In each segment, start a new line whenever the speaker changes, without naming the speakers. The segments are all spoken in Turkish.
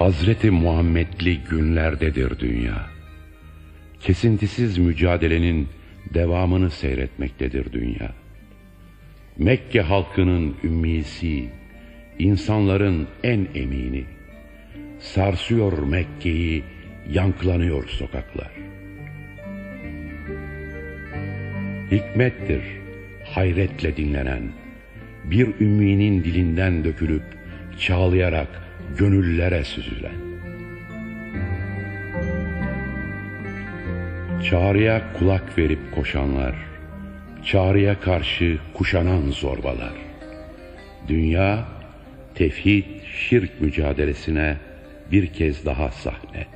Hazreti Muhammedli günlerdedir dünya. Kesintisiz mücadelenin devamını seyretmektedir dünya. Mekke halkının ümmisi, insanların en emini. Sarsıyor Mekke'yi, yankılanıyor sokaklar. Hikmettir hayretle dinlenen, bir ümminin dilinden dökülüp çağlayarak gönüllere süzülen. Çağrıya kulak verip koşanlar, çağrıya karşı kuşanan zorbalar. Dünya tevhid şirk mücadelesine bir kez daha sahne.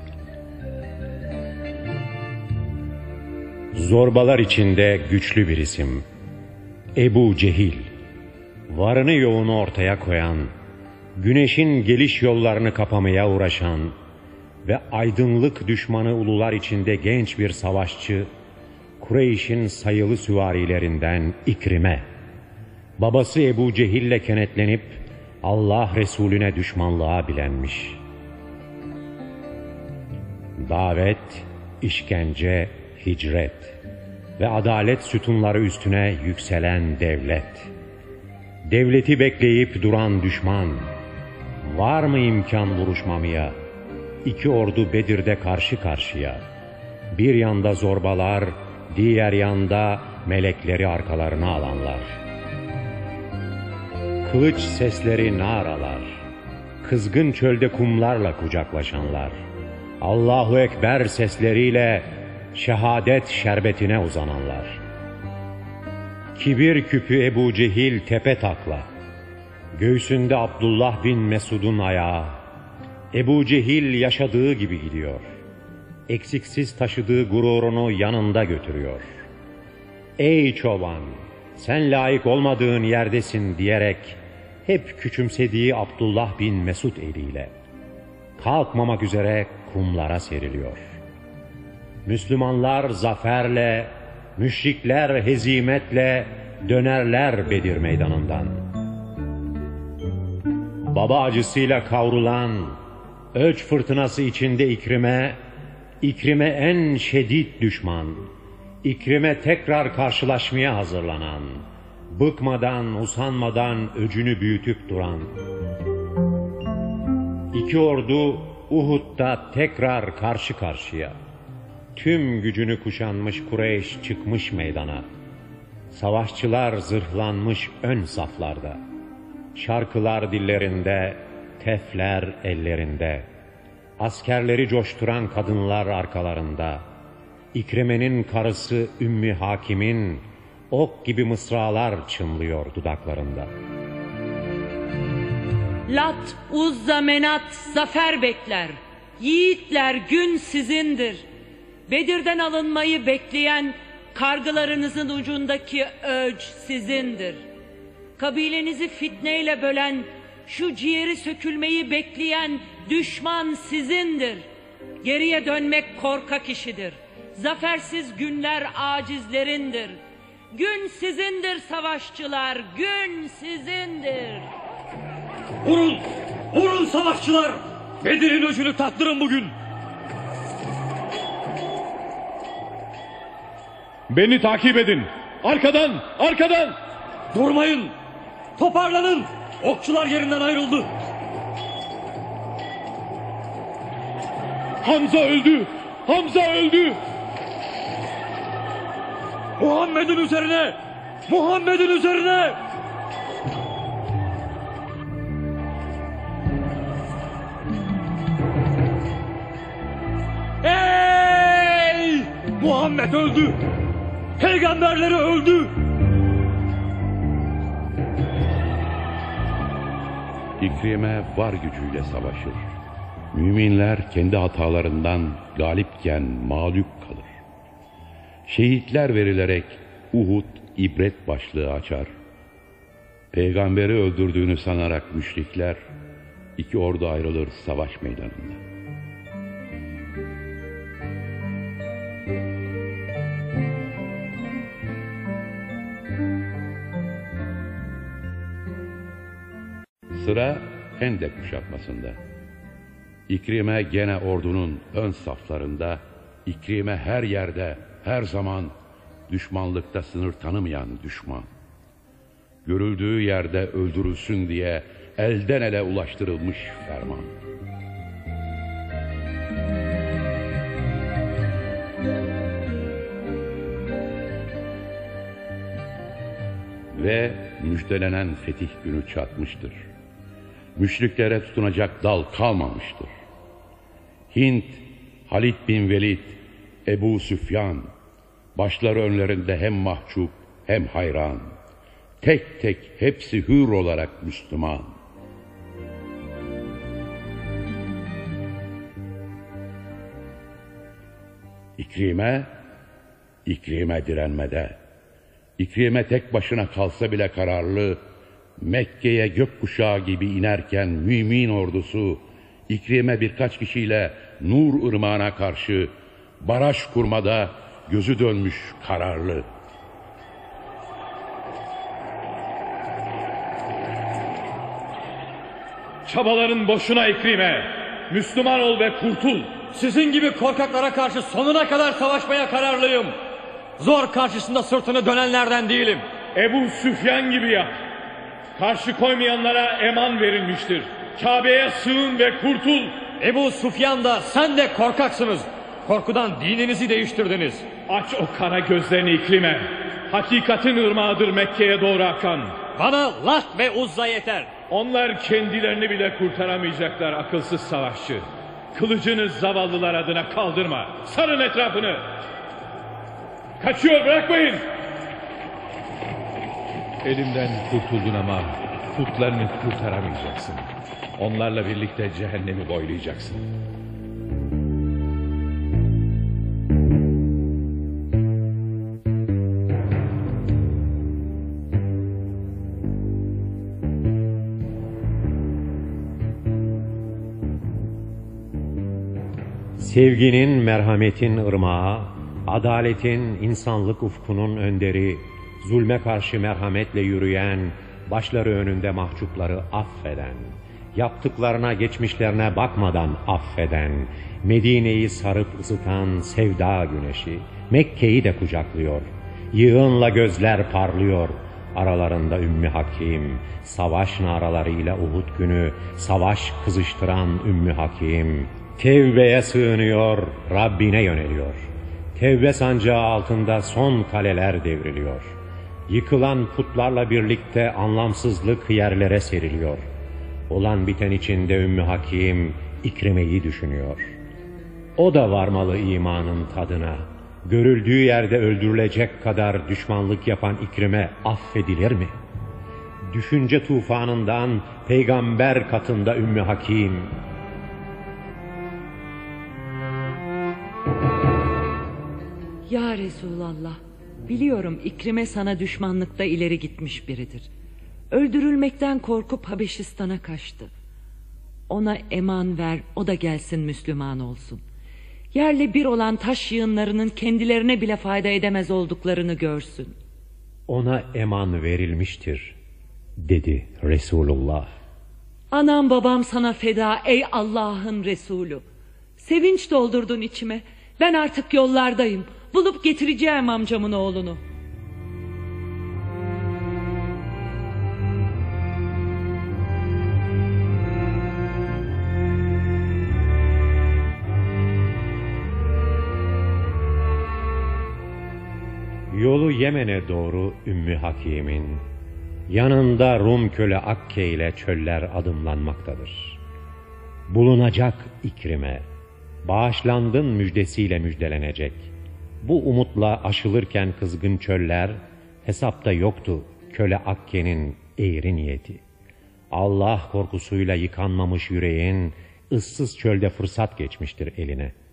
Zorbalar içinde güçlü bir isim. Ebu Cehil. Varını yoğunu ortaya koyan, güneşin geliş yollarını kapamaya uğraşan ve aydınlık düşmanı ulular içinde genç bir savaşçı, Kureyş'in sayılı süvarilerinden İkrime. Babası Ebu Cehil'le kenetlenip Allah Resulüne düşmanlığa bilenmiş. Davet, işkence, hicret ve adalet sütunları üstüne yükselen devlet. Devleti bekleyip duran düşman. Var mı imkan vuruşmamaya? İki ordu Bedir'de karşı karşıya. Bir yanda zorbalar, diğer yanda melekleri arkalarına alanlar. Kılıç sesleri naralar. Kızgın çölde kumlarla kucaklaşanlar. Allahu Ekber sesleriyle şehadet şerbetine uzananlar. Kibir küpü Ebu Cehil tepe takla. Göğsünde Abdullah bin Mesud'un ayağı. Ebu Cehil yaşadığı gibi gidiyor. Eksiksiz taşıdığı gururunu yanında götürüyor. Ey çoban! Sen layık olmadığın yerdesin diyerek hep küçümsediği Abdullah bin Mesud eliyle kalkmamak üzere kumlara seriliyor. Müslümanlar zaferle, müşrikler hezimetle dönerler Bedir meydanından. Baba acısıyla kavrulan, ölç fırtınası içinde İkrime, İkrime en şedid düşman, İkrime tekrar karşılaşmaya hazırlanan, bıkmadan, usanmadan öcünü büyütüp duran. İki ordu Uhud'da tekrar karşı karşıya. Tüm gücünü kuşanmış Kureyş çıkmış meydana. Savaşçılar zırhlanmış ön saflarda. Şarkılar dillerinde, tefler ellerinde. Askerleri coşturan kadınlar arkalarında. İkreme'nin karısı Ümmü Hakim'in ok gibi mısralar çınlıyor dudaklarında.
Lat, Uzza, Menat, zafer bekler. Yiğitler gün sizindir. Bedir'den alınmayı bekleyen kargılarınızın ucundaki öc sizindir. Kabilenizi fitneyle bölen, şu ciğeri sökülmeyi bekleyen düşman sizindir. Geriye dönmek korkak işidir. Zafersiz günler acizlerindir. Gün sizindir savaşçılar, gün sizindir.
Vurun! Vurun savaşçılar! Bedir'in öcünü tattırın bugün!
Beni takip edin. Arkadan, arkadan.
Durmayın! Toparlanın! Okçular yerinden ayrıldı.
Hamza öldü. Hamza öldü.
Muhammed'in üzerine! Muhammed'in üzerine! Ey! Muhammed öldü! Peygamberleri öldü!
İkrime var gücüyle savaşır. Müminler kendi hatalarından galipken mağlup kalır. Şehitler verilerek Uhud ibret başlığı açar. Peygamberi öldürdüğünü sanarak müşrikler iki ordu ayrılır savaş meydanında. Hendek kuşatmasında. İkrime gene ordunun ön saflarında, İkrime her yerde, her zaman düşmanlıkta sınır tanımayan düşman. Görüldüğü yerde öldürülsün diye elden ele ulaştırılmış ferman. Ve müjdelenen fetih günü çatmıştır. Müşriklere tutunacak dal kalmamıştır. Hint, Halid bin Velid, Ebu Süfyan, başları önlerinde hem mahcup hem hayran. Tek tek hepsi hür olarak Müslüman. İkrime, İkrime direnmede. İkrime tek başına kalsa bile kararlı, Mekke'ye gökkuşağı gibi inerken mümin ordusu, İkrime birkaç kişiyle Nur ırmağına karşı baraj kurmada gözü dönmüş kararlı.
Çabaların boşuna İkrime. Müslüman ol ve kurtul.
Sizin gibi korkaklara karşı sonuna kadar savaşmaya kararlıyım. Zor karşısında sırtını dönenlerden değilim.
Ebu Süfyan gibi yap. Karşı koymayanlara eman verilmiştir. Kabe'ye sığın ve kurtul.
Ebu Sufyan da sen de korkaksınız. Korkudan dininizi değiştirdiniz.
Aç o kara gözlerini iklime. Hakikatin ırmağıdır Mekke'ye doğru akan.
Bana Lat ve Uzza yeter.
Onlar kendilerini bile kurtaramayacaklar akılsız savaşçı. Kılıcını zavallılar adına kaldırma. Sarın etrafını. Kaçıyor bırakmayın.
Elimden kurtuldun ama putlarını kurtaramayacaksın. Onlarla birlikte cehennemi boylayacaksın.
Sevginin, merhametin ırmağı, adaletin, insanlık ufkunun önderi, zulme karşı merhametle yürüyen, başları önünde mahcupları affeden, yaptıklarına geçmişlerine bakmadan affeden, Medine'yi sarıp ısıtan sevda güneşi, Mekke'yi de kucaklıyor. Yığınla gözler parlıyor, aralarında Ümmü Hakim, savaş naralarıyla Uhud günü, savaş kızıştıran Ümmü Hakim, Tevbeye sığınıyor, Rabbine yöneliyor. Tevbe sancağı altında son kaleler devriliyor. Yıkılan putlarla birlikte anlamsızlık yerlere seriliyor. Olan biten içinde Ümmü Hakim, İkrime'yi düşünüyor. O da varmalı imanın tadına. Görüldüğü yerde öldürülecek kadar düşmanlık yapan İkrime affedilir mi? Düşünce tufanından peygamber katında Ümmü Hakim,
Ya Resulallah, biliyorum İkrime sana düşmanlıkta ileri gitmiş biridir. Öldürülmekten korkup Habeşistan'a kaçtı. Ona eman ver, o da gelsin Müslüman olsun. Yerle bir olan taş yığınlarının kendilerine bile fayda edemez olduklarını görsün.
ona eman verilmiştir, dedi Resulullah.
Anam babam sana feda ey Allah'ın Resulü. Sevinç doldurdun içime. Ben artık yollardayım. Bulup getireceğim amcamın oğlunu.
Yolu Yemen'e doğru Ümmü Hakim'in, yanında Rum köle Akke ile çöller adımlanmaktadır. Bulunacak İkrime, bağışlandın müjdesiyle müjdelenecek. Bu umutla aşılırken kızgın çöller, hesapta yoktu köle Akke'nin eğri niyeti. Allah korkusuyla yıkanmamış yüreğin, ıssız çölde fırsat geçmiştir eline.''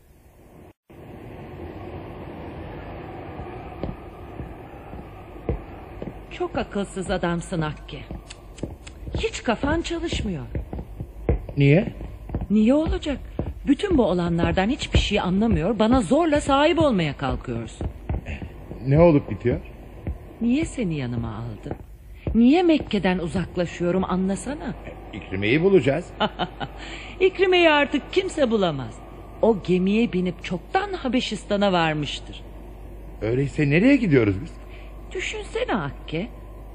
Çok akılsız adamsın Hakkı. Hiç kafan çalışmıyor.
Niye?
Niye olacak? Bütün bu olanlardan hiçbir şey anlamıyor. Bana zorla sahip olmaya kalkıyorsun.
Ne olup bitiyor?
Niye seni yanıma aldım? Niye Mekke'den uzaklaşıyorum anlasana.
İkrime'yi bulacağız.
İkrime'yi artık kimse bulamaz. O gemiye binip çoktan Habeşistan'a varmıştır.
Öyleyse nereye gidiyoruz biz?
Düşünsene Hakke.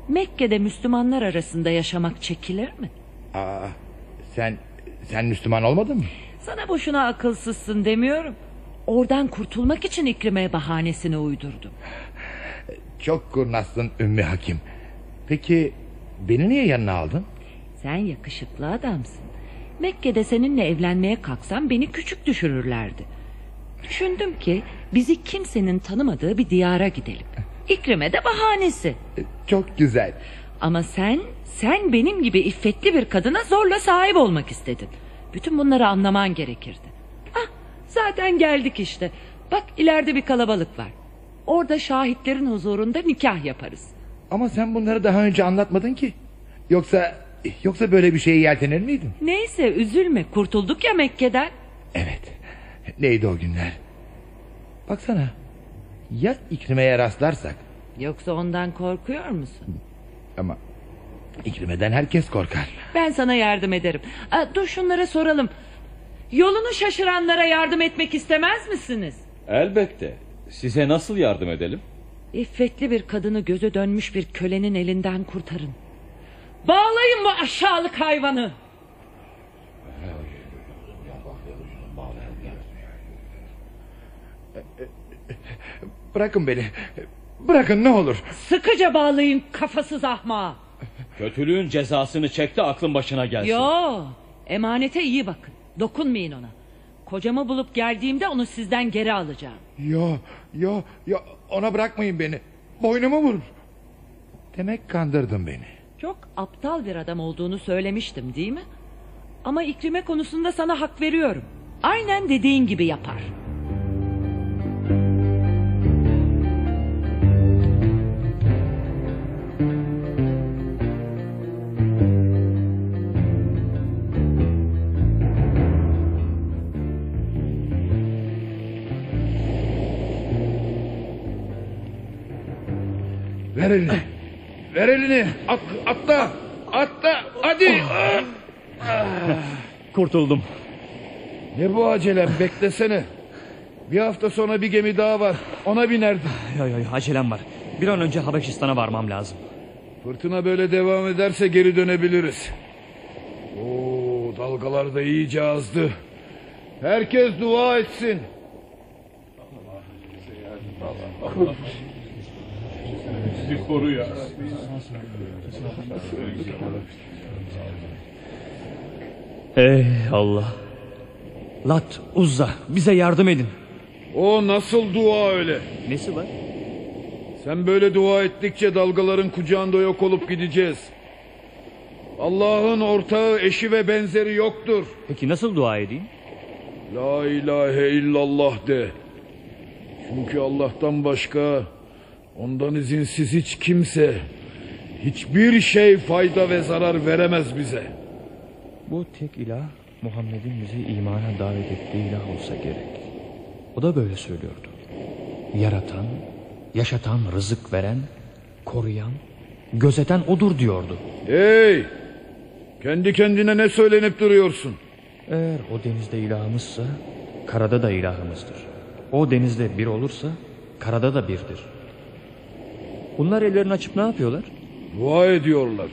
Mekke'de Müslümanlar arasında yaşamak çekilir mi?
Aa, sen sen Müslüman olmadın mı?
Sana boşuna akılsızsın demiyorum. Oradan kurtulmak için İkrime'ye bahanesini uydurdum.
Çok kurnazsın Ümmü Hakim. Peki beni niye yanına aldın?
Sen yakışıklı adamsın. Mekke'de seninle evlenmeye kalksam beni küçük düşürürlerdi. Düşündüm ki bizi kimsenin tanımadığı bir diyara gidelim. İkrime de bahanesi.
Çok güzel.
Ama sen, sen benim gibi iffetli bir kadına zorla sahip olmak istedin. Bütün bunları anlaman gerekirdi. Ah, zaten geldik işte. Bak ileride bir kalabalık var. Orada şahitlerin huzurunda nikah yaparız.
Ama sen bunları daha önce anlatmadın ki. Yoksa yoksa böyle bir şeye yeltenir miydin?
Neyse üzülme kurtulduk ya Mekke'den.
Evet. Neydi o günler? Baksana. Ya İkrime'ye rastlarsak?
Yoksa ondan korkuyor musun?
Ama İkrime'den herkes korkar.
Ben sana yardım ederim. Aa, dur şunlara soralım. Yolunu şaşıranlara yardım etmek istemez misiniz?
Elbette. Size nasıl yardım edelim?
İffetli bir kadını gözü dönmüş bir kölenin elinden kurtarın. Bağlayın bu aşağılık hayvanı.
Bırakın beni. Bırakın ne olur.
Sıkıca bağlayın kafasız ahmağı.
Kötülüğün cezasını çekti aklın başına gelsin.
Yo, emanete iyi bakın. Dokunmayın ona. Kocamı bulup geldiğimde onu sizden geri alacağım.
Yo, yo, yo. Ona bırakmayın beni. Boynumu vurur. Demek kandırdın beni.
Çok aptal bir adam olduğunu söylemiştim değil mi? Ama ikrime konusunda sana hak veriyorum. Aynen dediğin gibi yapar.
Ver elini. Ver elini. At, atla. Atla. Hadi.
Kurtuldum.
Ne bu acelem beklesene. Bir hafta sonra bir gemi daha var. Ona binerdim.
Yo yo yo acelem var. Bir an önce Habeşistan'a varmam lazım.
Fırtına böyle devam ederse geri dönebiliriz. Oo, dalgalar da iyice azdı. Herkes dua etsin.
Ey Allah. Lat, Uzza bize yardım edin.
O nasıl dua öyle?
Nesi var?
Sen böyle dua ettikçe dalgaların kucağında yok olup gideceğiz. Allah'ın ortağı, eşi ve benzeri yoktur.
Peki nasıl dua edeyim?
La ilahe illallah de. Çünkü Allah'tan başka ondan izinsiz hiç kimse hiçbir şey fayda ve zarar veremez bize.
Bu tek ilah Muhammed'in bizi imana davet ettiği ilah olsa gerek. O da böyle söylüyordu. Yaratan, yaşatan, rızık veren, koruyan, gözeten odur diyordu.
Hey! Kendi kendine ne söylenip duruyorsun?
Eğer o denizde ilahımızsa karada da ilahımızdır. O denizde bir olursa karada da birdir. Bunlar ellerini açıp ne yapıyorlar?
Dua ediyorlar.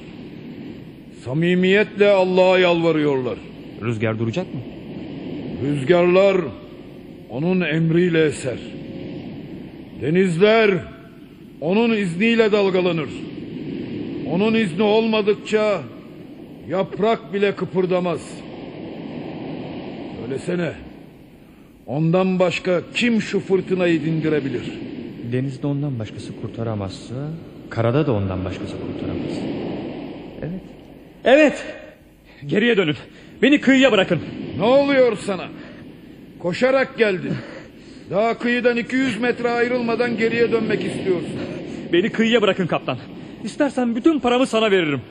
Samimiyetle Allah'a yalvarıyorlar.
Rüzgar duracak mı?
Rüzgarlar onun emriyle eser. Denizler onun izniyle dalgalanır. Onun izni olmadıkça yaprak bile kıpırdamaz. Öylesene. Ondan başka kim şu fırtınayı dindirebilir?
Denizde ondan başkası kurtaramazsa karada da ondan başkası kurtaramaz. Evet.
Evet. Geriye dönün. Beni kıyıya bırakın.
Ne oluyor sana? Koşarak geldin. Daha kıyıdan 200 metre ayrılmadan geriye dönmek istiyorsun.
Beni kıyıya bırakın kaptan. İstersen bütün paramı sana veririm.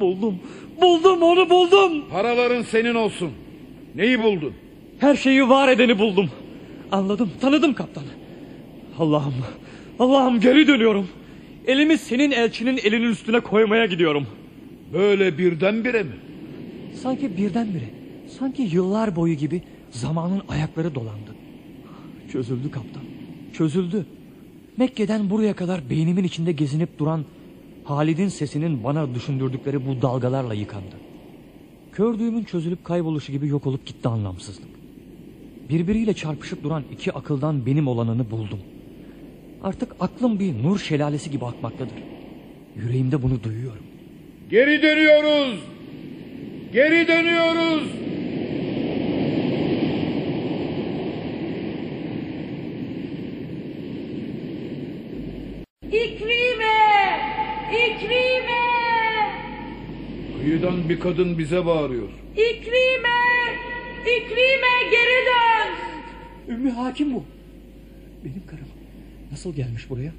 Buldum. Buldum onu buldum.
Paraların senin olsun. Neyi buldun?
Her şeyi var edeni buldum. Anladım, tanıdım kaptan. Allah'ım, Allah'ım geri dönüyorum. Elimi senin elçinin elinin üstüne koymaya gidiyorum.
Böyle birdenbire mi?
Sanki birdenbire, sanki yıllar boyu gibi zamanın ayakları dolandı. Çözüldü kaptan, çözüldü. Mekke'den buraya kadar beynimin içinde gezinip duran Halid'in sesinin bana düşündürdükleri bu dalgalarla yıkandı. Kördüğümün çözülüp kayboluşu gibi yok olup gitti anlamsızlık. Birbiriyle çarpışıp duran iki akıldan benim olanını buldum. Artık aklım bir nur şelalesi gibi akmaktadır. Yüreğimde bunu duyuyorum.
Geri dönüyoruz. Geri dönüyoruz.
İkrime! İkrime!
Kıyıdan bir kadın bize bağırıyor.
İkrime! İkrime geri dön!
Ümmü hakim bu. Benim karım. Nasıl gelmiş buraya?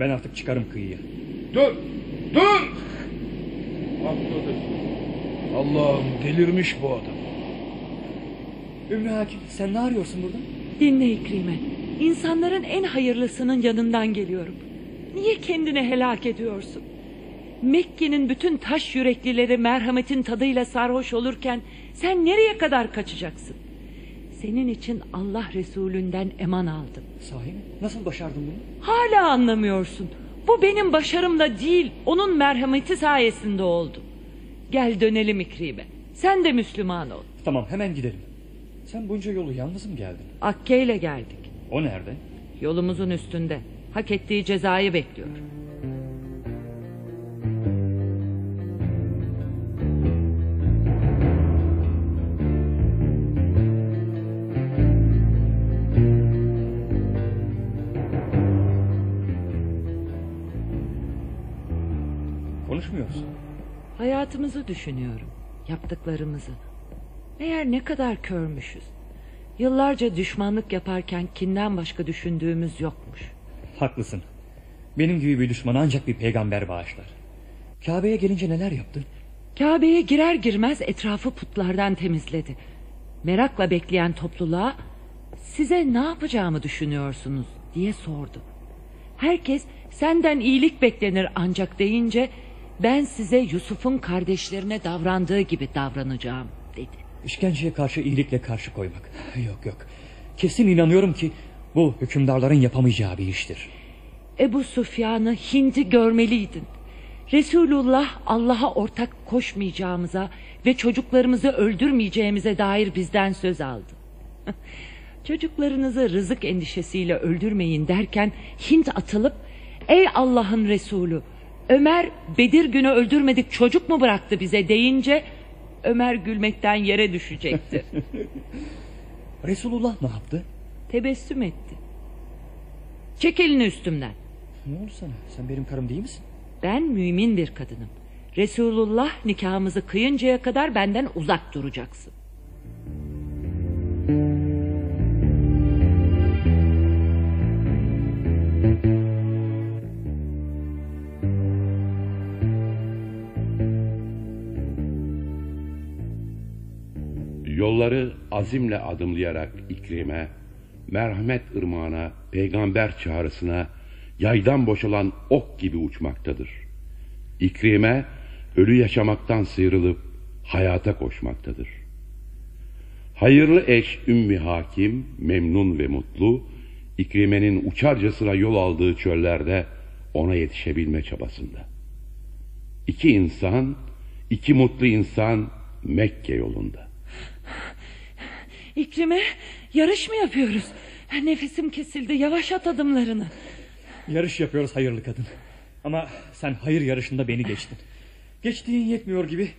Ben artık çıkarım kıyıya.
Dur! Dur! Atladı. Allah'ım delirmiş bu adam.
Ümmü hakim sen ne arıyorsun burada?
Dinle İkrime. İnsanların en hayırlısının yanından geliyorum. Niye kendini helak ediyorsun? Mekke'nin bütün taş yüreklileri merhametin tadıyla sarhoş olurken sen nereye kadar kaçacaksın? Senin için Allah Resulünden eman aldım.
Sahi mi? Nasıl başardın bunu?
Hala anlamıyorsun. Bu benim başarımla değil, onun merhameti sayesinde oldu. Gel dönelim İkrime. Sen de Müslüman ol.
Tamam hemen gidelim. Sen bunca yolu yalnız mı geldin?
Akke ile geldik.
O nerede?
Yolumuzun üstünde. Hak ettiği cezayı bekliyor. Hayatımızı düşünüyorum. Yaptıklarımızı. Meğer ne kadar körmüşüz. Yıllarca düşmanlık yaparken kinden başka düşündüğümüz yokmuş.
Haklısın. Benim gibi bir düşman ancak bir peygamber bağışlar. Kabe'ye gelince neler yaptın?
Kabe'ye girer girmez etrafı putlardan temizledi. Merakla bekleyen topluluğa size ne yapacağımı düşünüyorsunuz diye sordu. Herkes senden iyilik beklenir ancak deyince ben size Yusuf'un kardeşlerine davrandığı gibi davranacağım dedi.
İşkenceye karşı iyilikle karşı koymak. Yok yok. Kesin inanıyorum ki bu hükümdarların yapamayacağı bir iştir.
Ebu Süfyan'ı Hind'i görmeliydin. Resulullah Allah'a ortak koşmayacağımıza ve çocuklarımızı öldürmeyeceğimize dair bizden söz aldı. Çocuklarınızı rızık endişesiyle öldürmeyin derken Hint atılıp ey Allah'ın Resulü Ömer Bedir günü öldürmedik çocuk mu bıraktı bize deyince Ömer gülmekten yere düşecekti.
Resulullah ne yaptı?
Tebessüm etti. Çek elini üstümden.
Ne oldu sana? Sen benim karım değil misin?
Ben mümin bir kadınım. Resulullah nikahımızı kıyıncaya kadar benden uzak duracaksın.
Yolları azimle adımlayarak İkrim'e, merhamet ırmağına, peygamber çağrısına, yaydan boşalan ok gibi uçmaktadır. İkrime, ölü yaşamaktan sıyrılıp hayata koşmaktadır. Hayırlı eş Ümmü Hakim, memnun ve mutlu, İkrime'nin uçarcasına yol aldığı çöllerde ona yetişebilme çabasında. İki insan, iki mutlu insan Mekke yolunda.
İkrime yarış mı yapıyoruz? Nefesim kesildi yavaşlat adımlarını.
Yarış yapıyoruz hayırlı kadın. Ama sen hayır yarışında beni geçtin. Geçtiğin yetmiyor gibi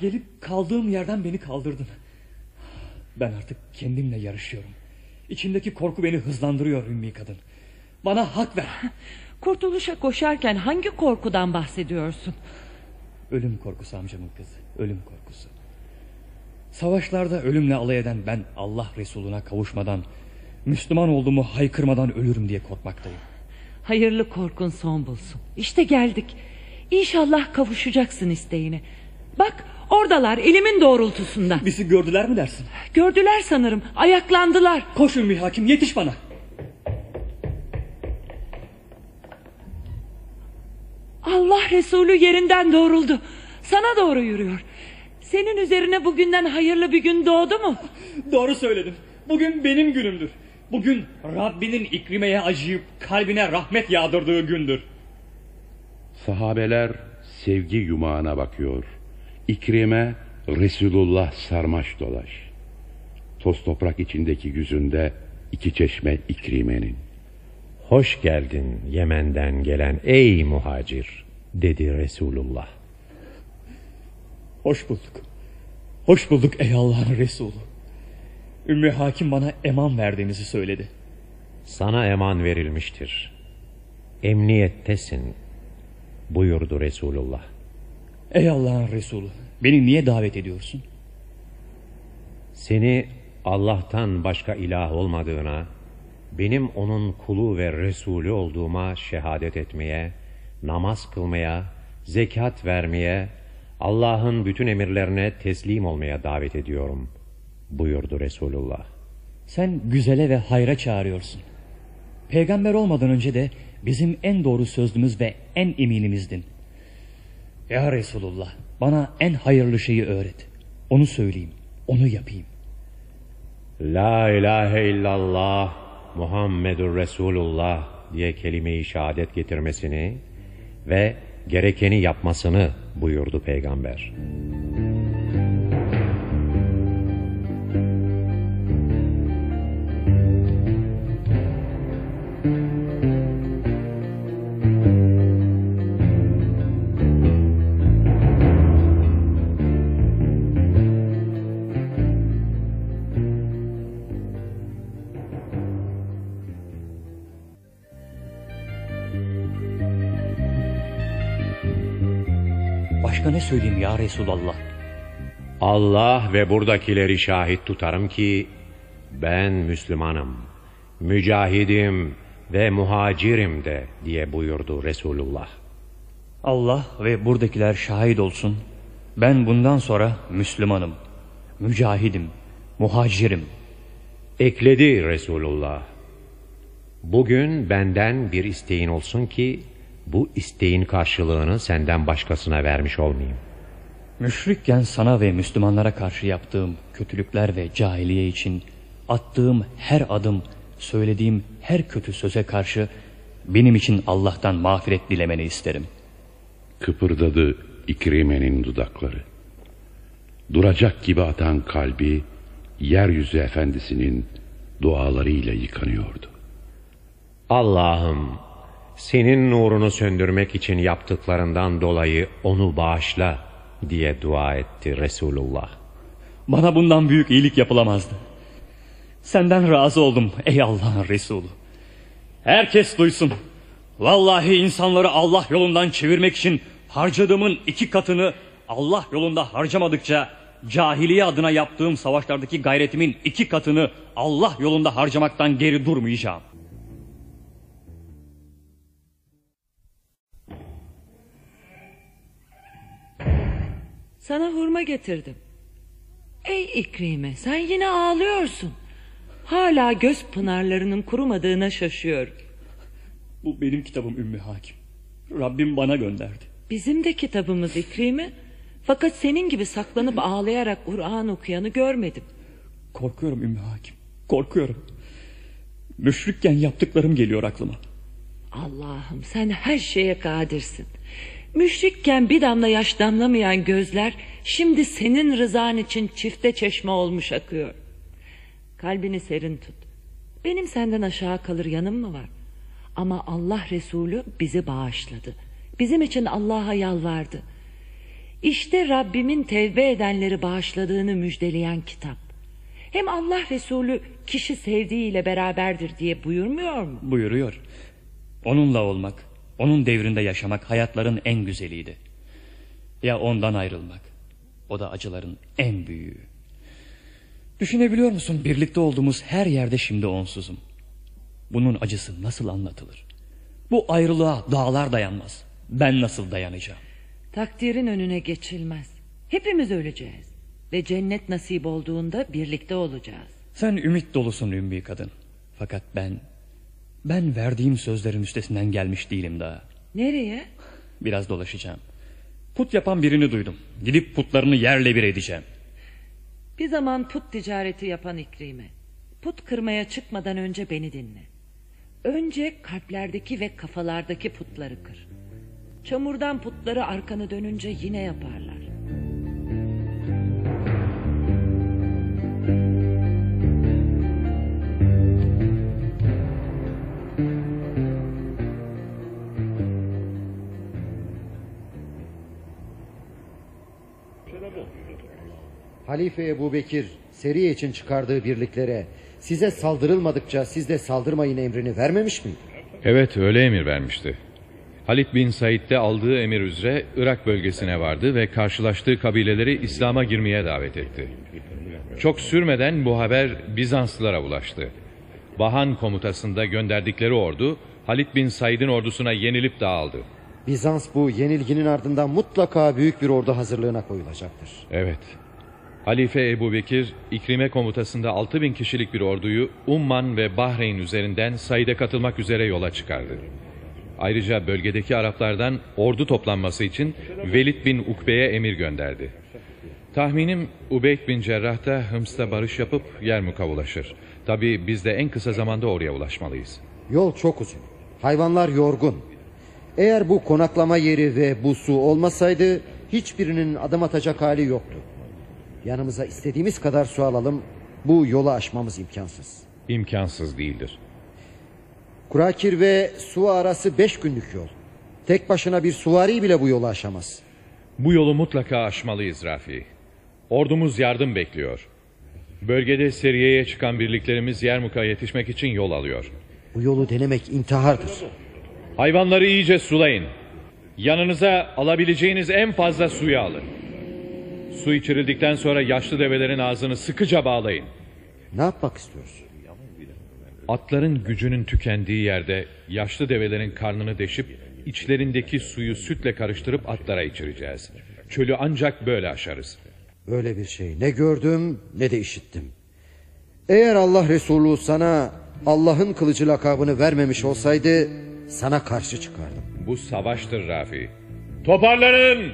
gelip kaldığım yerden beni kaldırdın. Ben artık kendimle yarışıyorum. İçimdeki korku beni hızlandırıyor Ümmü kadın. Bana hak ver.
Kurtuluşa koşarken hangi korkudan bahsediyorsun?
Ölüm korkusu amcamın kızı. Ölüm korkusu. Savaşlarda ölümle alay eden ben Allah Resuluna kavuşmadan, Müslüman olduğumu haykırmadan ölürüm diye korkmaktayım.
Hayırlı korkun son bulsun. İşte geldik. İnşallah kavuşacaksın isteğine. Bak oradalar elimin doğrultusunda.
Bizi gördüler mi dersin?
Gördüler sanırım ayaklandılar.
Koş Ümmü Hakim yetiş bana.
Allah Resulü yerinden doğruldu. Sana doğru yürüyor. Senin üzerine bugünden hayırlı bir gün doğdu mu?
Doğru söyledin. Bugün benim günümdür. Bugün Rabbinin İkrime'ye acıyıp kalbine rahmet yağdırdığı gündür.
Sahabeler sevgi yumağına bakıyor. İkrime Resulullah sarmaş dolaş. Toz toprak içindeki yüzünde iki çeşme İkrime'nin.
Hoş geldin Yemen'den gelen ey muhacir dedi Resulullah.
Hoş bulduk. Hoş bulduk ey Allah'ın Resulü. Ümmü Hakim bana eman verdiğinizi söyledi.
Sana eman verilmiştir. Emniyettesin buyurdu Resulullah.
Ey Allah'ın Resulü beni niye davet ediyorsun?
Seni Allah'tan başka ilah olmadığına, benim onun kulu ve Resulü olduğuma şehadet etmeye, namaz kılmaya, zekat vermeye, Allah'ın bütün emirlerine teslim olmaya davet ediyorum buyurdu Resulullah.
Sen güzele ve hayra çağırıyorsun. Peygamber olmadan önce de bizim en doğru sözlümüz ve en eminimizdin. Ya Resulullah bana en hayırlı şeyi öğret. Onu söyleyeyim, onu yapayım.
La ilahe illallah Muhammedur Resulullah diye kelime-i şehadet getirmesini ve gerekeni yapmasını buyurdu peygamber.
Başka ne söyleyeyim ya Resulallah?
Allah ve buradakileri şahit tutarım ki ben Müslümanım, mücahidim ve muhacirim de diye buyurdu Resulullah.
Allah ve buradakiler şahit olsun. Ben bundan sonra Müslümanım, mücahidim, muhacirim.
Ekledi Resulullah. Bugün benden bir isteğin olsun ki bu isteğin karşılığını senden başkasına vermiş olmayayım.
Müşrikken sana ve Müslümanlara karşı yaptığım kötülükler ve cahiliye için attığım her adım, söylediğim her kötü söze karşı benim için Allah'tan mağfiret dilemeni isterim.
Kıpırdadı İkrime'nin dudakları. Duracak gibi atan kalbi yeryüzü efendisinin dualarıyla yıkanıyordu.
Allah'ım senin nurunu söndürmek için yaptıklarından dolayı onu bağışla diye dua etti Resulullah.
Bana bundan büyük iyilik yapılamazdı. Senden razı oldum ey Allah'ın Resulü. Herkes duysun. Vallahi insanları Allah yolundan çevirmek için harcadığımın iki katını Allah yolunda harcamadıkça cahiliye adına yaptığım savaşlardaki gayretimin iki katını Allah yolunda harcamaktan geri durmayacağım.
Sana hurma getirdim. Ey İkrime sen yine ağlıyorsun. Hala göz pınarlarının kurumadığına şaşıyorum.
Bu benim kitabım Ümmü Hakim. Rabbim bana gönderdi.
Bizim de kitabımız İkrime. Fakat senin gibi saklanıp ağlayarak Kur'an okuyanı görmedim.
Korkuyorum Ümmü Hakim. Korkuyorum. Müşrikken yaptıklarım geliyor aklıma.
Allah'ım sen her şeye kadirsin. Müşrikken bir damla yaş damlamayan gözler şimdi senin rızan için çifte çeşme olmuş akıyor. Kalbini serin tut. Benim senden aşağı kalır yanım mı var? Ama Allah Resulü bizi bağışladı. Bizim için Allah'a yalvardı. İşte Rabbimin tevbe edenleri bağışladığını müjdeleyen kitap. Hem Allah Resulü kişi sevdiğiyle beraberdir diye buyurmuyor mu?
Buyuruyor. Onunla olmak, onun devrinde yaşamak hayatların en güzeliydi. Ya ondan ayrılmak, o da acıların en büyüğü. Düşünebiliyor musun birlikte olduğumuz her yerde şimdi onsuzum. Bunun acısı nasıl anlatılır? Bu ayrılığa dağlar dayanmaz. Ben nasıl dayanacağım?
Takdirin önüne geçilmez. Hepimiz öleceğiz. Ve cennet nasip olduğunda birlikte olacağız.
Sen ümit dolusun ümmü kadın. Fakat ben, ben verdiğim sözlerin üstesinden gelmiş değilim daha.
Nereye?
Biraz dolaşacağım. Put yapan birini duydum. Gidip putlarını yerle bir edeceğim.
Bir zaman put ticareti yapan İkrime. Put kırmaya çıkmadan önce beni dinle. Önce kalplerdeki ve kafalardaki putları kır. Çamurdan putları arkanı dönünce yine yaparlar.
Halife Ebu Bekir Seriye için çıkardığı birliklere size saldırılmadıkça siz de saldırmayın emrini vermemiş mi?
Evet öyle emir vermişti. Halit bin Said de aldığı emir üzere Irak bölgesine vardı ve karşılaştığı kabileleri İslam'a girmeye davet etti. Çok sürmeden bu haber Bizanslılara ulaştı. Bahan komutasında gönderdikleri ordu Halit bin Said'in ordusuna yenilip dağıldı.
Bizans bu yenilginin ardından mutlaka büyük bir ordu hazırlığına koyulacaktır.
Evet. Halife Ebu Bekir, İkrime komutasında 6 bin kişilik bir orduyu Umman ve Bahreyn üzerinden Said'e katılmak üzere yola çıkardı. Ayrıca bölgedeki Araplardan ordu toplanması için Velid bin Ukbe'ye emir gönderdi. Tahminim Ubeyd bin Cerrah da Hıms'ta barış yapıp Yermuk'a ulaşır. Tabi biz de en kısa zamanda oraya ulaşmalıyız.
Yol çok uzun. Hayvanlar yorgun. Eğer bu konaklama yeri ve bu su olmasaydı hiçbirinin adım atacak hali yoktu. Yanımıza istediğimiz kadar su alalım. Bu yolu aşmamız imkansız.
İmkansız değildir.
Kurakir ve su arası beş günlük yol. Tek başına bir suvari bile bu yolu aşamaz.
Bu yolu mutlaka aşmalıyız Rafi. Ordumuz yardım bekliyor. Bölgede Seriye'ye çıkan birliklerimiz Yermuk'a yetişmek için yol alıyor.
Bu yolu denemek intihardır.
Hayvanları iyice sulayın. Yanınıza alabileceğiniz en fazla suyu alın. Su içirildikten sonra yaşlı develerin ağzını sıkıca bağlayın.
Ne yapmak istiyorsun?
Atların gücünün tükendiği yerde yaşlı develerin karnını deşip içlerindeki suyu sütle karıştırıp atlara içireceğiz. Çölü ancak böyle aşarız.
Böyle bir şey ne gördüm ne de işittim. Eğer Allah Resulü sana Allah'ın kılıcı lakabını vermemiş olsaydı sana karşı çıkardım.
Bu savaştır Rafi. Toparlanın!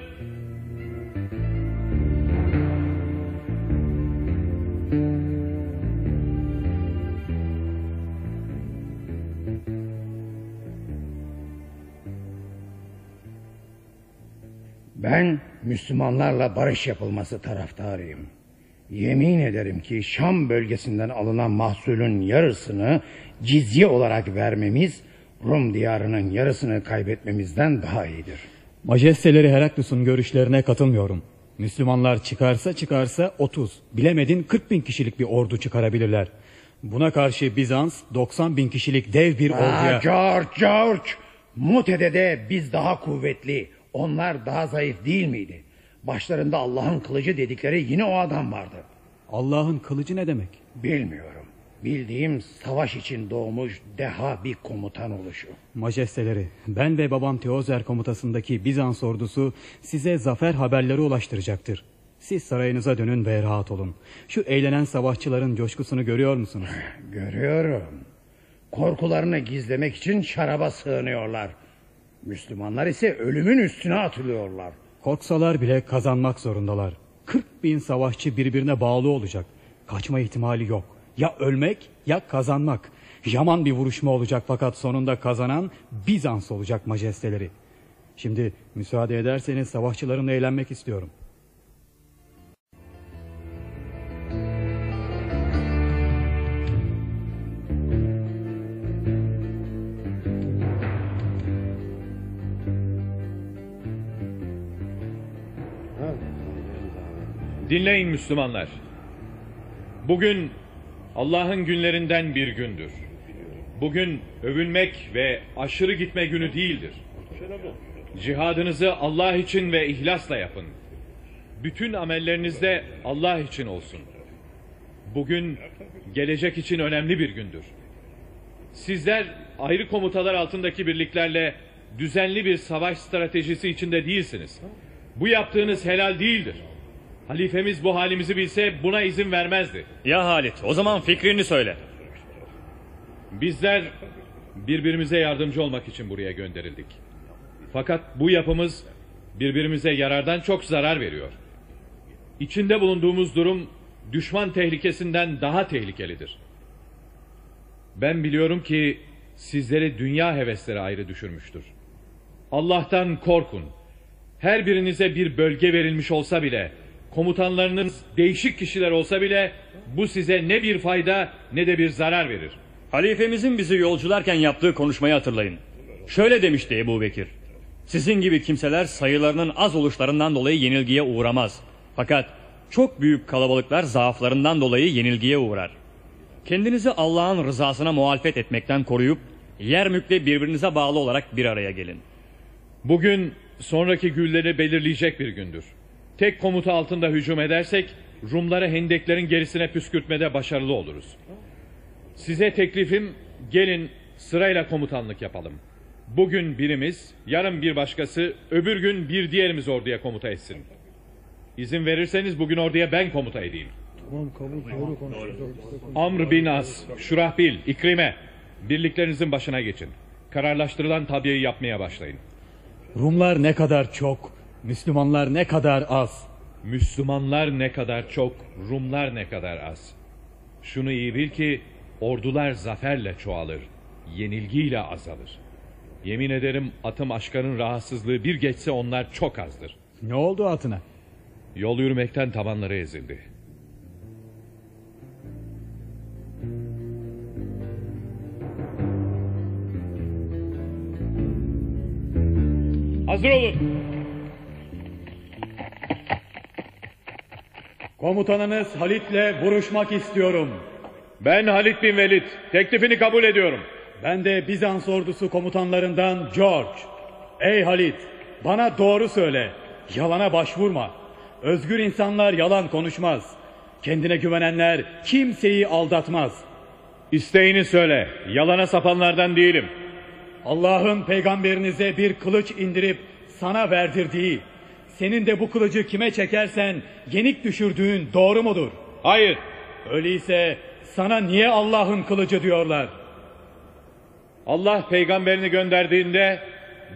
Müslümanlarla barış yapılması taraftarıyım. Yemin ederim ki Şam bölgesinden alınan mahsulün yarısını cizye olarak vermemiz Rum diyarının yarısını kaybetmemizden daha iyidir.
Majesteleri Heraklus'un görüşlerine katılmıyorum. Müslümanlar çıkarsa çıkarsa 30, bilemedin 40 bin kişilik bir ordu çıkarabilirler. Buna karşı Bizans 90 bin kişilik dev bir orduya...
Aa, George, George! Mute'de de biz daha kuvvetli, onlar daha zayıf değil miydi? Başlarında Allah'ın kılıcı dedikleri yine o adam vardı.
Allah'ın kılıcı ne demek?
Bilmiyorum. Bildiğim savaş için doğmuş deha bir komutan oluşu.
Majesteleri, ben ve babam Teozer komutasındaki Bizans ordusu size zafer haberleri ulaştıracaktır. Siz sarayınıza dönün ve rahat olun. Şu eğlenen savaşçıların coşkusunu görüyor musunuz?
Görüyorum. Korkularını gizlemek için şaraba sığınıyorlar. Müslümanlar ise ölümün üstüne atılıyorlar.
Korksalar bile kazanmak zorundalar. 40 bin savaşçı birbirine bağlı olacak. Kaçma ihtimali yok. Ya ölmek ya kazanmak. Yaman bir vuruşma olacak fakat sonunda kazanan Bizans olacak majesteleri. Şimdi müsaade ederseniz savaşçılarımla eğlenmek istiyorum.
Dinleyin Müslümanlar. Bugün Allah'ın günlerinden bir gündür. Bugün övünmek ve aşırı gitme günü değildir. Cihadınızı Allah için ve ihlasla yapın. Bütün amellerinizde Allah için olsun. Bugün gelecek için önemli bir gündür. Sizler ayrı komutalar altındaki birliklerle düzenli bir savaş stratejisi içinde değilsiniz. Bu yaptığınız helal değildir. Halifemiz bu halimizi bilse buna izin vermezdi.
Ya Halit o zaman fikrini söyle.
Bizler birbirimize yardımcı olmak için buraya gönderildik. Fakat bu yapımız Birbirimize yarardan çok zarar veriyor. İçinde bulunduğumuz durum düşman tehlikesinden daha tehlikelidir. Ben biliyorum ki sizleri dünya hevesleri ayrı düşürmüştür. Allah'tan korkun. Her birinize bir bölge verilmiş olsa bile, komutanlarınız değişik kişiler olsa bile bu size ne bir fayda ne de bir zarar verir.
Halifemizin bizi yolcularken yaptığı konuşmayı hatırlayın. Şöyle demişti Ebu Bekir. Sizin gibi kimseler sayılarının az oluşlarından dolayı yenilgiye uğramaz. Fakat çok büyük kalabalıklar zaaflarından dolayı yenilgiye uğrar. Kendinizi Allah'ın rızasına muhalefet etmekten koruyup yer mükle birbirinize bağlı olarak bir araya gelin.
Bugün sonraki gülleri belirleyecek bir gündür. Tek komuta altında hücum edersek Rumları hendeklerin gerisine püskürtmede başarılı oluruz. Size teklifim gelin sırayla komutanlık yapalım. Bugün birimiz, yarın bir başkası, öbür gün bir diğerimiz orduya komuta etsin. İzin verirseniz bugün orduya ben komuta edeyim.
Tamam kabul doğru konuşuyoruz.
Amr bin As, Şurahbil, İkrime birliklerinizin başına geçin. Kararlaştırılan tabiayı yapmaya başlayın.
Rumlar ne kadar çok, Müslümanlar ne kadar az.
Müslümanlar ne kadar çok, Rumlar ne kadar az. Şunu iyi bil ki ordular zaferle çoğalır, yenilgiyle azalır. Yemin ederim atım aşkarın rahatsızlığı bir geçse onlar çok azdır.
Ne oldu atına?
Yol yürümekten tabanları ezildi. Hazır olun.
Komutanınız Halit'le vuruşmak istiyorum.
Ben Halit bin Velid. Teklifini kabul ediyorum.
Ben de Bizans ordusu komutanlarından George. Ey Halit, bana doğru söyle. Yalana başvurma. Özgür insanlar yalan konuşmaz. Kendine güvenenler kimseyi aldatmaz.
İsteğini söyle. Yalana sapanlardan değilim.
Allah'ın peygamberinize bir kılıç indirip sana verdirdiği, senin de bu kılıcı kime çekersen yenik düşürdüğün doğru mudur?
Hayır.
Öyleyse sana niye Allah'ın kılıcı diyorlar?
Allah peygamberini gönderdiğinde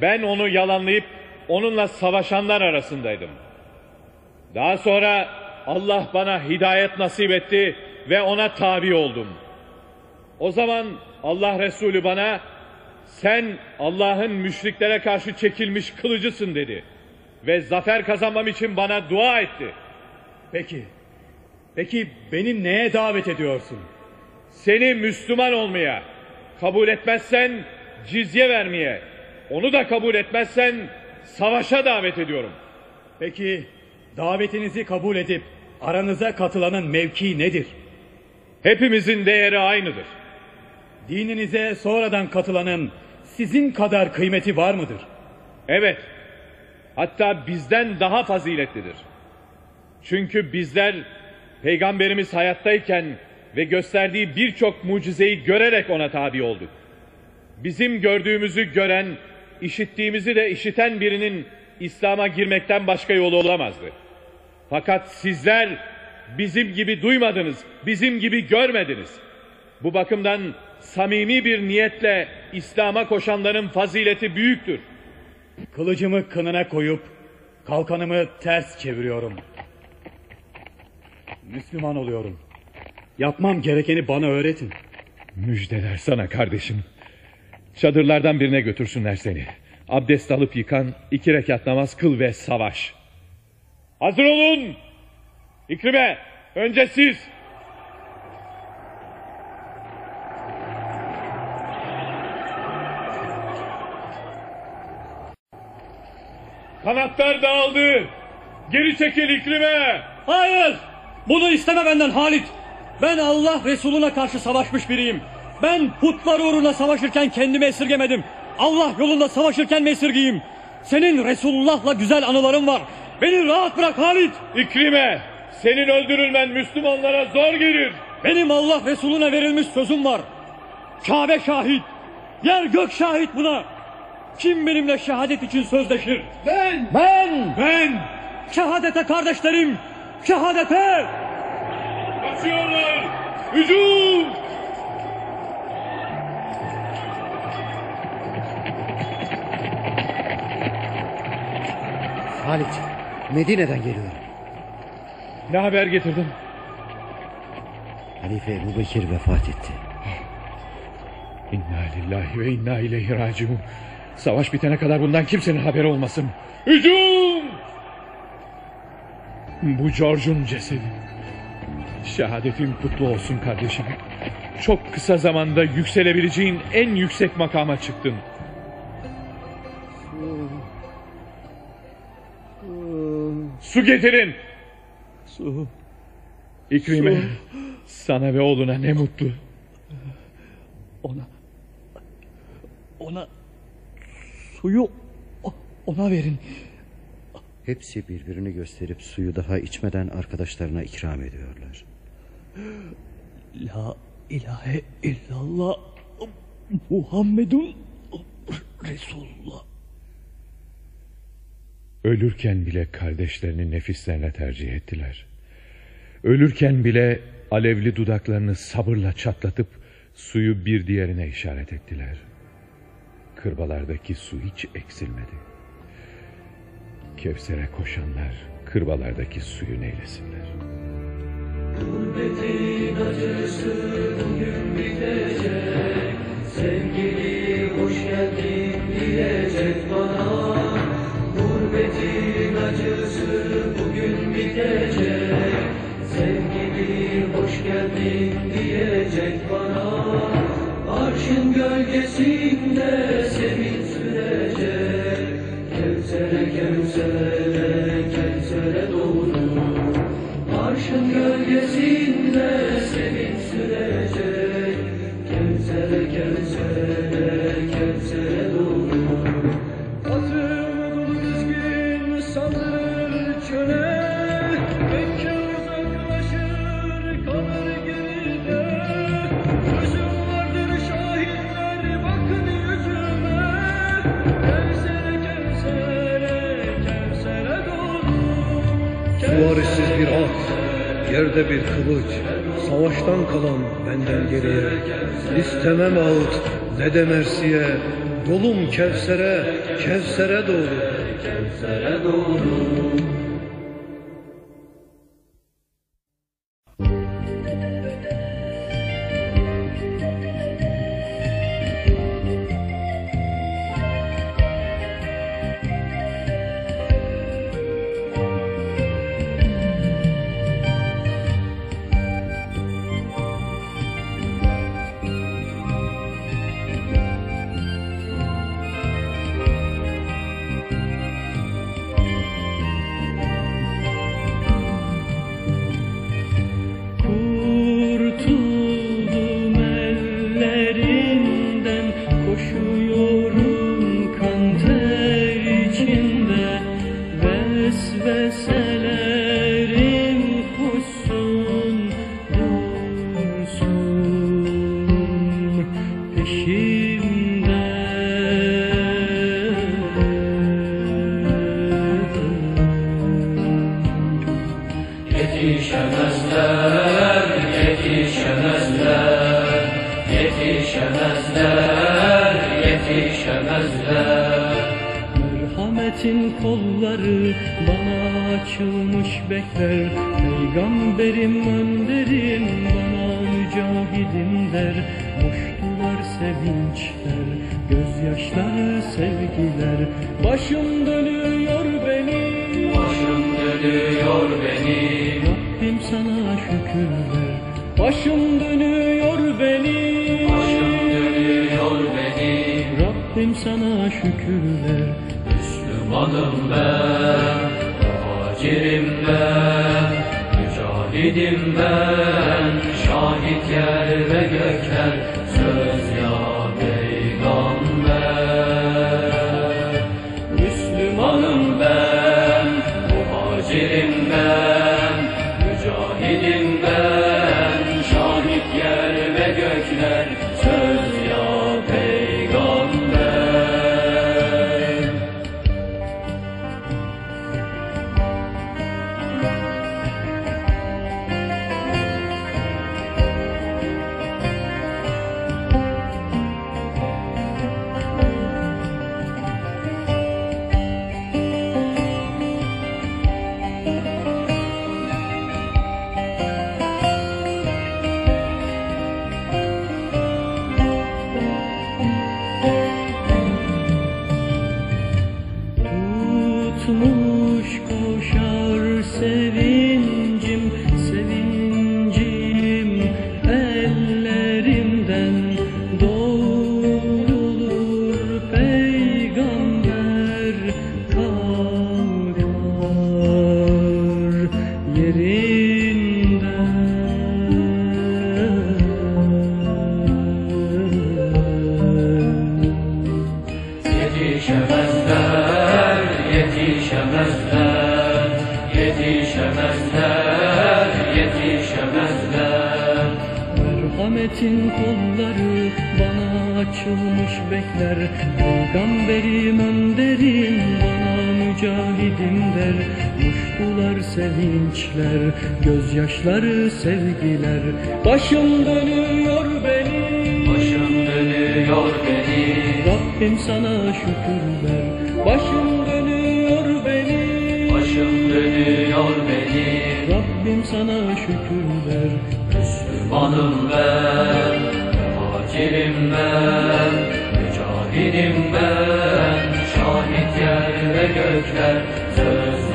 ben onu yalanlayıp onunla savaşanlar arasındaydım. Daha sonra Allah bana hidayet nasip etti ve ona tabi oldum. O zaman Allah Resulü bana sen Allah'ın müşriklere karşı çekilmiş kılıcısın dedi. Ve zafer kazanmam için bana dua etti.
Peki, peki beni neye davet ediyorsun?
Seni Müslüman olmaya, kabul etmezsen cizye vermeye, onu da kabul etmezsen savaşa davet ediyorum.
Peki davetinizi kabul edip aranıza katılanın mevkii nedir?
Hepimizin değeri aynıdır.
Dininize sonradan katılanın sizin kadar kıymeti var mıdır?
Evet. Hatta bizden daha faziletlidir. Çünkü bizler peygamberimiz hayattayken ve gösterdiği birçok mucizeyi görerek ona tabi olduk. Bizim gördüğümüzü gören, işittiğimizi de işiten birinin İslam'a girmekten başka yolu olamazdı. Fakat sizler bizim gibi duymadınız, bizim gibi görmediniz. Bu bakımdan samimi bir niyetle İslam'a koşanların fazileti büyüktür.
Kılıcımı kınına koyup kalkanımı ters çeviriyorum. Müslüman oluyorum. Yapmam gerekeni bana öğretin.
Müjdeler sana kardeşim. Çadırlardan birine götürsünler seni. Abdest alıp yıkan, iki rekat namaz kıl ve savaş. Hazır olun! İkrime, önce siz. Kanatlar dağıldı. Geri çekil İkrime.
Hayır! Bunu isteme benden Halit. Ben Allah Resuluna karşı savaşmış biriyim. Ben putlar uğruna savaşırken kendimi esirgemedim. Allah yolunda savaşırken mi esirgeyim? Senin Resulullah'la güzel anıların var. Beni rahat bırak Halit.
İkrime, senin öldürülmen Müslümanlara zor gelir.
Benim Allah Resulüne verilmiş sözüm var. Kabe şahit. Yer gök şahit buna. Kim benimle şehadet için sözleşir?
Ben!
Ben! Ben! Şehadete kardeşlerim! Şehadete!
Kaçıyorlar! Hücum!
Halit, Medine'den geliyorum.
Ne haber getirdin?
Halife Ebu Bekir vefat etti.
İnna lillahi ve inna ileyhi raciun. Savaş bitene kadar bundan kimsenin haberi olmasın. Hücum! Bu George'un cesedi. Şehadetin kutlu olsun kardeşim. Çok kısa zamanda yükselebileceğin en yüksek makama çıktın. Su getirin.
Su.
İkrime.
Su.
Sana ve oğluna ne mutlu.
Ona ona suyu ona verin.
Hepsi birbirini gösterip suyu daha içmeden arkadaşlarına ikram ediyorlar.
La ilahe illallah Muhammedun Resulullah.
Ölürken bile kardeşlerini nefislerine tercih ettiler. Ölürken bile alevli dudaklarını sabırla çatlatıp suyu bir diğerine işaret ettiler. Kırbalardaki su hiç eksilmedi. Kevser'e koşanlar kırbalardaki suyu neylesinler.
Gurbetin acısı bugün bitecek
yerde bir kılıç, savaştan kalan benden geriye. İstemem ağıt, ne de mersiye, dolum Kevser'e, Kevser'e doğru.
Kevsere doğru ocean. yolları Bana açılmış bekler. Peygamberim önderim Bana mücahidim der.
Muştular sevinçler Gözyaşları sevgiler. Başım dönüyor benim.
Başım dönüyor benim.
Rabbim sana şükür ver Başım dönüyor benim.
Başım dönüyor benim.
Rabbim sana şükür ver
Müslümanım ben. Muktirim ben, mücahidim ben. Şahit yer ve gökler söz